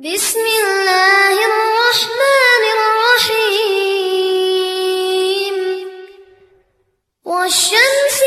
بسم الله الرحمن الرحيم والشمس